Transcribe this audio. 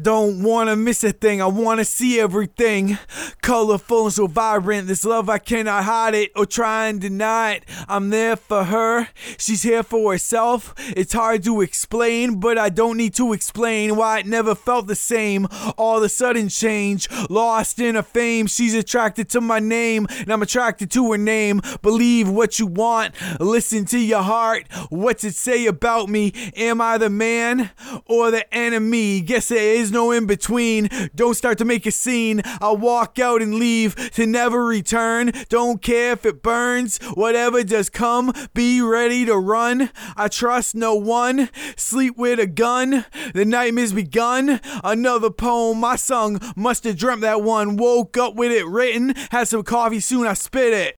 Don't wanna miss a thing, I wanna see everything. Colorful and so vibrant, this love I cannot hide it or try and deny it. I'm there for her, she's here for herself. It's hard to explain, but I don't need to explain why it never felt the same. All a sudden change, lost in her fame. She's attracted to my name, and I'm attracted to her name. Believe what you want, listen to your heart. What's it say about me? Am I the man or the enemy? Guess there is no in between. Don't start to make a scene. I'll walk out and leave to never return. Don't care if it burns. Whatever does come, be ready to run. I trust no one. Sleep with a gun. The nightmare's begun. Another poem I sung. Must have dreamt that one. Woke up with it written. Had some coffee soon. I spit it.